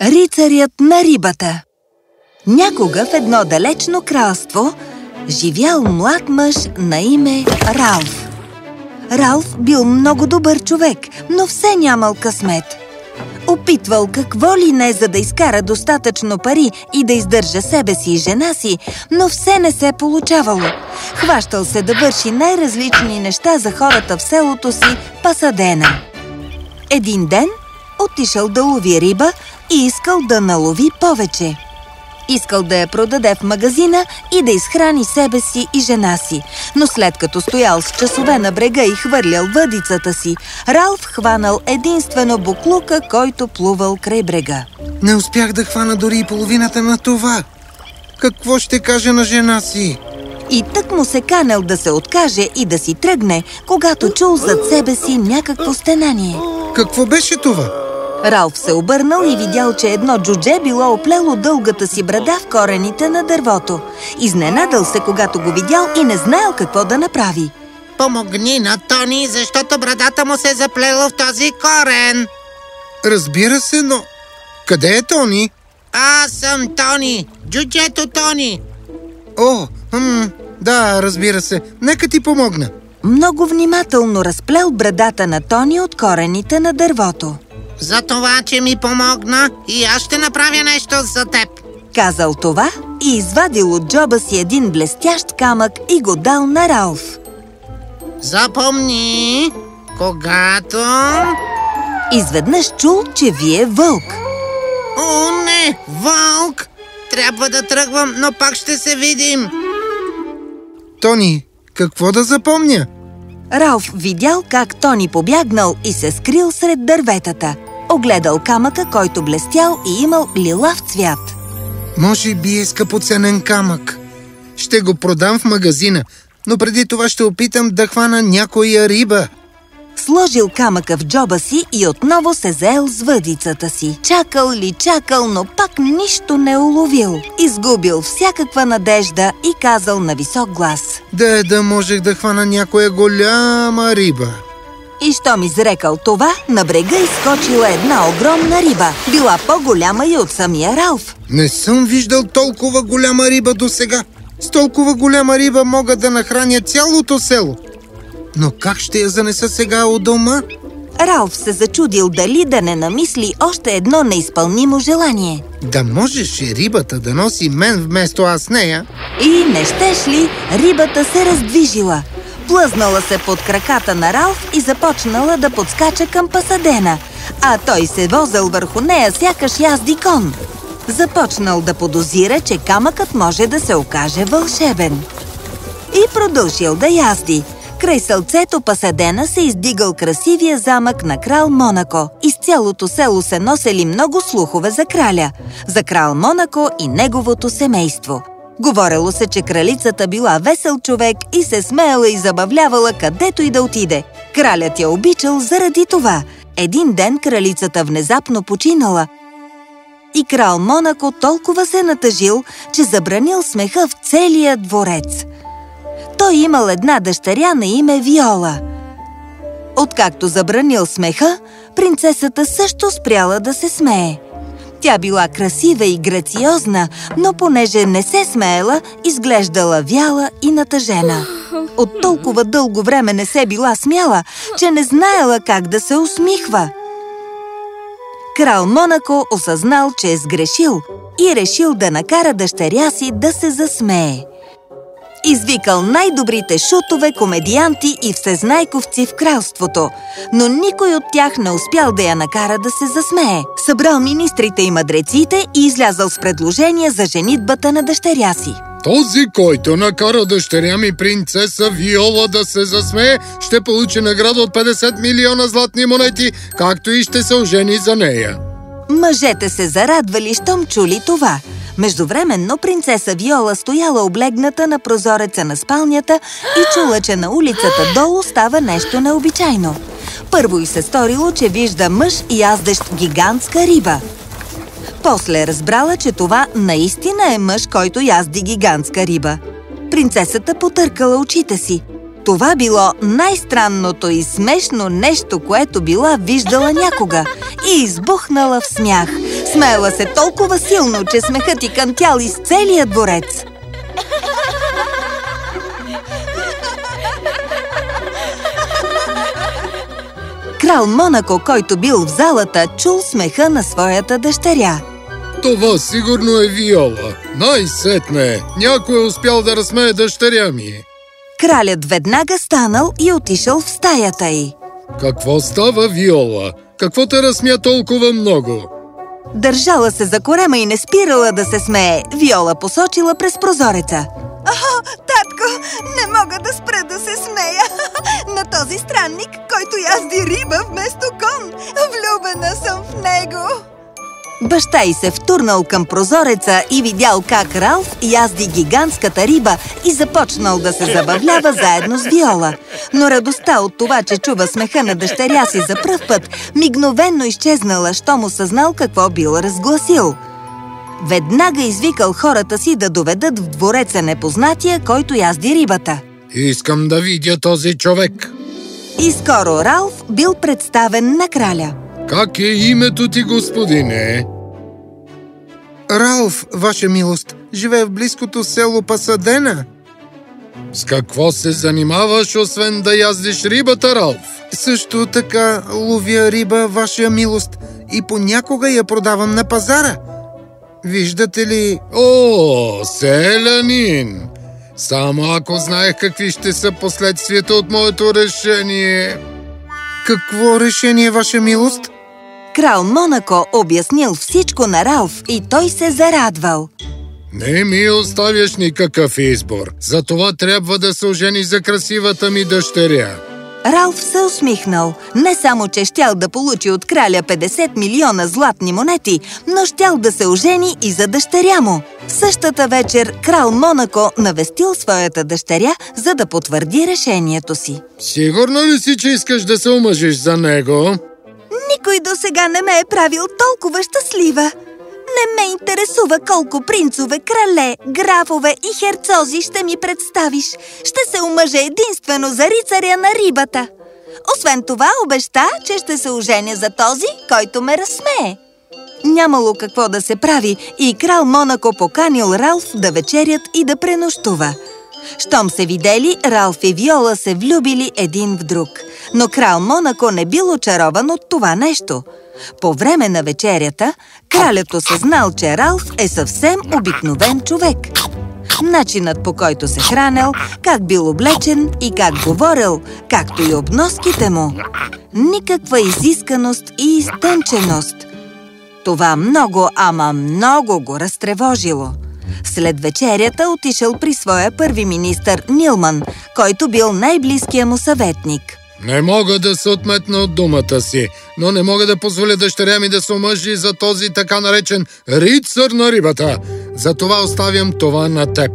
Рицарят на рибата Някога в едно далечно кралство живял млад мъж на име Ралф. Ралф бил много добър човек, но все нямал късмет. Опитвал какво ли не, за да изкара достатъчно пари и да издържа себе си и жена си, но все не се получавало. Хващал се да върши най-различни неща за хората в селото си Пасадена. Един ден отишъл да лови риба и искал да налови повече. Искал да я продаде в магазина и да изхрани себе си и жена си. Но след като стоял с часове на брега и хвърлял въдицата си, Ралф хванал единствено буклука, който плувал край брега. Не успях да хвана дори и половината на това. Какво ще каже на жена си? И тък му се канел да се откаже и да си тръгне, когато чул зад себе си някакво стенание. Какво беше това? Ралф се обърнал и видял, че едно джудже било оплело дългата си брада в корените на дървото. Изненадал се, когато го видял и не знаел какво да направи. Помогни на Тони, защото брадата му се е заплела в този корен. Разбира се, но... Къде е Тони? Аз съм Тони, джуджето Тони. О, хм, да, разбира се. Нека ти помогна. Много внимателно разплел брадата на Тони от корените на дървото. За това, че ми помогна и аз ще направя нещо за теб. Казал това и извадил от джоба си един блестящ камък и го дал на Ралф. Запомни, когато... Изведнъж чул, че вие вълк. О, не! Вълк! Трябва да тръгвам, но пак ще се видим. Тони, какво да запомня? Ралф видял как Тони побягнал и се скрил сред дърветата. Огледал камъка, който блестял и имал лилав цвят. Може би е скъпоценен камък. Ще го продам в магазина, но преди това ще опитам да хвана някоя риба. Сложил камъка в джоба си и отново се заел с въдицата си. Чакал ли чакал, но пак нищо не уловил. Изгубил всякаква надежда и казал на висок глас. Да да можех да хвана някоя голяма риба. И щом изрекал това, на брега изскочила една огромна риба. Била по-голяма и от самия Ралф. Не съм виждал толкова голяма риба до сега. С толкова голяма риба мога да нахраня цялото село. Но как ще я занеса сега от дома? Ралф се зачудил дали да не намисли още едно неизпълнимо желание. Да можеш и рибата да носи мен вместо аз нея? И не щеш ли, рибата се раздвижила. Плъзнала се под краката на Ралф и започнала да подскача към Пасадена, а той се возил върху нея сякаш язди кон. Започнал да подозира, че камъкът може да се окаже вълшебен. И продължил да язди. Край сълцето Пасадена се издигал красивия замък на крал Монако. Из цялото село се носели много слухове за краля, за крал Монако и неговото семейство. Говорело се, че кралицата била весел човек и се смеяла и забавлявала където и да отиде. Кралят я обичал заради това. Един ден кралицата внезапно починала и крал Монако толкова се натъжил, че забранил смеха в целия дворец. Той имал една дъщеря на име Виола. Откакто забранил смеха, принцесата също спряла да се смее. Тя била красива и грациозна, но понеже не се смеела, изглеждала вяла и натъжена. От толкова дълго време не се била смяла, че не знаела как да се усмихва. Крал Монако осъзнал, че е сгрешил и решил да накара дъщеря си да се засмее. Извикал най-добрите шутове, комедианти и всезнайковци в кралството, но никой от тях не успял да я накара да се засмее. Събрал министрите и мъдреците и излязал с предложение за женитбата на дъщеря си. Този, който накара дъщеря ми принцеса Виола да се засмее, ще получи награда от 50 милиона златни монети, както и ще се ожени за нея. Мъжете се зарадвали, щом чули това. Междувременно принцеса Виола стояла облегната на прозореца на спалнята и чула, че на улицата долу става нещо необичайно. Първо й се сторило, че вижда мъж яздещ гигантска риба. После разбрала, че това наистина е мъж, който язди гигантска риба. Принцесата потъркала очите си. Това било най-странното и смешно нещо, което била виждала някога и избухнала в смях. Смеяла се толкова силно, че смехът и кънтял из целия дворец. Крал Монако, който бил в залата, чул смеха на своята дъщеря. Това сигурно е Виола. Най-сетне, някой е успял да разсмее дъщеря ми. Кралят веднага станал и отишъл в стаята й. Какво става, Виола? Какво те разсмя толкова много? Държала се за корема и не спирала да се смее. Виола посочила през прозореца. О, татко, не мога да спра да се смея на този странник, който язди риба вместо кон. Влюбена съм в него. Баща й се втурнал към прозореца и видял как Ралф язди гигантската риба и започнал да се забавлява заедно с Виола. Но радостта от това, че чува смеха на дъщеря си за пръв път, мигновенно изчезнала, що му съзнал какво бил разгласил. Веднага извикал хората си да доведат в двореца непознатия, който язди рибата. Искам да видя този човек. И скоро Ралф бил представен на краля. Как е името ти, господине? Ралф, ваша милост, живее в близкото село Пасадена. С какво се занимаваш, освен да яздиш рибата, Ралф? Също така ловя риба, ваша милост, и понякога я продавам на пазара. Виждате ли... О, селянин! Само ако знаех какви ще са последствията от моето решение... Какво решение, ваша милост? Крал Монако обяснил всичко на Ралф и той се зарадвал. Не ми оставяш никакъв избор. Затова трябва да се ожени за красивата ми дъщеря. Ралф се усмихнал. Не само, че щял да получи от краля 50 милиона златни монети, но щял да се ожени и за дъщеря му. Същата вечер крал Монако навестил своята дъщеря, за да потвърди решението си. Сигурно ли си, че искаш да се омъжиш за него? Никой до сега не ме е правил толкова щастлива. Не ме интересува колко принцове, крале, графове и херцози ще ми представиш. Ще се омъжа единствено за рицаря на рибата. Освен това, обеща, че ще се оженя за този, който ме разсмее. Нямало какво да се прави и крал Монако поканил Ралф да вечерят и да пренощува. Щом се видели, Ралф и Виола се влюбили един в друг. Но крал Монако не бил очарован от това нещо. По време на вечерята, кралят осъзнал, че Ралф е съвсем обикновен човек. Начинът по който се хранел, как бил облечен и как говорил, както и обноските му. Никаква изисканост и изтънченост. Това много, ама много го разтревожило. След вечерята отишъл при своя първи министър Нилман, който бил най-близкия му съветник. Не мога да се отметна от думата си, но не мога да позволя дъщеря ми да се омъжи за този така наречен рицар на рибата. Затова оставям това на теб.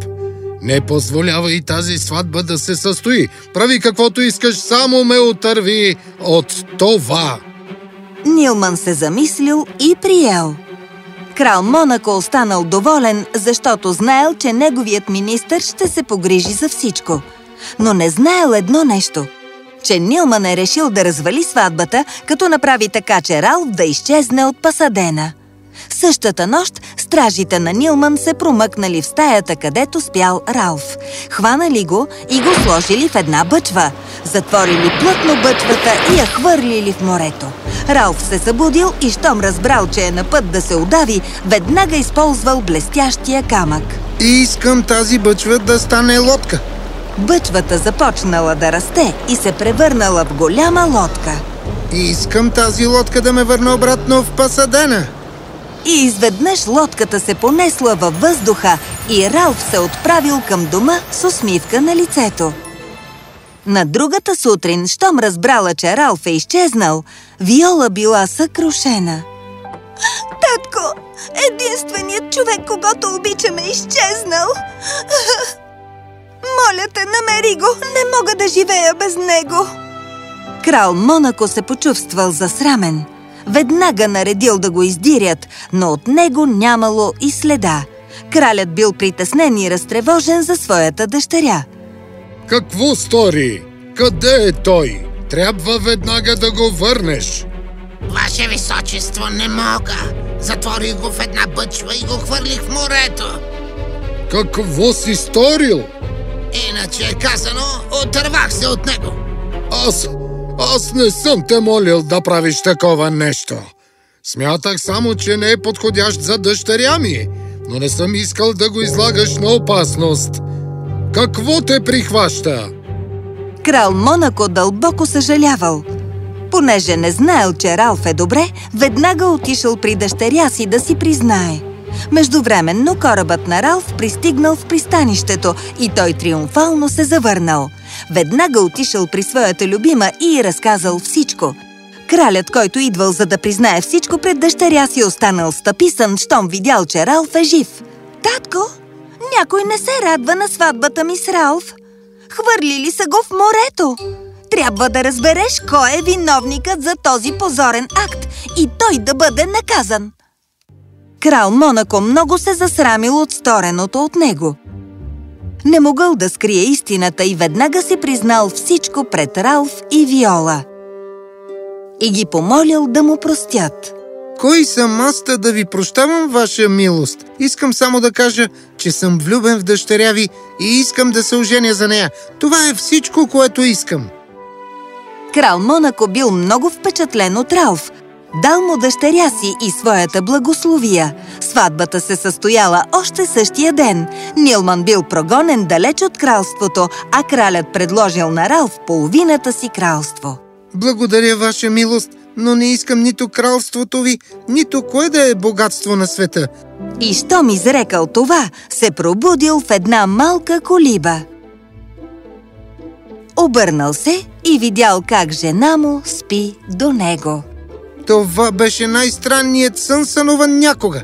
Не позволява и тази сватба да се състои. Прави каквото искаш, само ме отърви от това. Нилман се замислил и приел. Крал Монако останал доволен, защото знаел, че неговият министър ще се погрижи за всичко. Но не знаел едно нещо – че Нилман е решил да развали сватбата, като направи така, че Ралф да изчезне от Пасадена. Същата нощ стражите на Нилман се промъкнали в стаята, където спял Ралф. Хванали го и го сложили в една бъчва. Затворили плътно бъчвата и я хвърлили в морето. Ралф се събудил и щом разбрал, че е на път да се удави, веднага използвал блестящия камък. И искам тази бъчва да стане лодка. Бъчвата започнала да расте и се превърнала в голяма лодка. И искам тази лодка да ме върне обратно в Пасадена. И изведнъж лодката се понесла във въздуха и Ралф се отправил към дома с усмивка на лицето. На другата сутрин, щом разбрала, че Ралф е изчезнал, Виола била съкрушена. Татко, единственият човек, когато обичаме, е изчезнал. Моля те, намери го! Не мога да живея без него! Крал Монако се почувствал засрамен. Веднага наредил да го издирят, но от него нямало и следа. Кралят бил притеснен и разтревожен за своята дъщеря. Какво стори? Къде е той? Трябва веднага да го върнеш. Ваше височество, не мога. Затворих го в една бъчва и го хвърлих в морето. Какво си сторил? Иначе е казано, отървах се от него. Аз, аз не съм те молил да правиш такова нещо. Смятах само, че не е подходящ за дъщеря ми, но не съм искал да го излагаш на опасност. Какво те прихваща? Крал Монако дълбоко съжалявал. Понеже не знаел, че Ралф е добре, веднага отишъл при дъщеря си да си признае. Междувременно корабът на Ралф пристигнал в пристанището и той триумфално се завърнал. Веднага отишъл при своята любима и разказал всичко. Кралят, който идвал за да признае всичко пред дъщеря си, останал стъписан, щом видял, че Ралф е жив. Татко, някой не се радва на сватбата ми с Ралф. Хвърлили са го в морето. Трябва да разбереш кой е виновникът за този позорен акт и той да бъде наказан. Крал Монако много се засрамил от стореното от него. Не могъл да скрие истината и веднага си признал всичко пред Ралф и Виола. И ги помолил да му простят. Кой съм аз да ви прощавам, ваша милост? Искам само да кажа, че съм влюбен в дъщеря ви и искам да се оженя за нея. Това е всичко, което искам. Крал Монако бил много впечатлен от Ралф. Дал му дъщеря си и своята благословия. Сватбата се състояла още същия ден. Нилман бил прогонен далеч от кралството, а кралят предложил на Ралф половината си кралство. Благодаря, ваша милост, но не искам нито кралството ви, нито кое да е богатство на света. И щом изрекал това, се пробудил в една малка колиба. Обърнал се и видял как жена му спи до него. Това беше най-странният сън сънуван някога.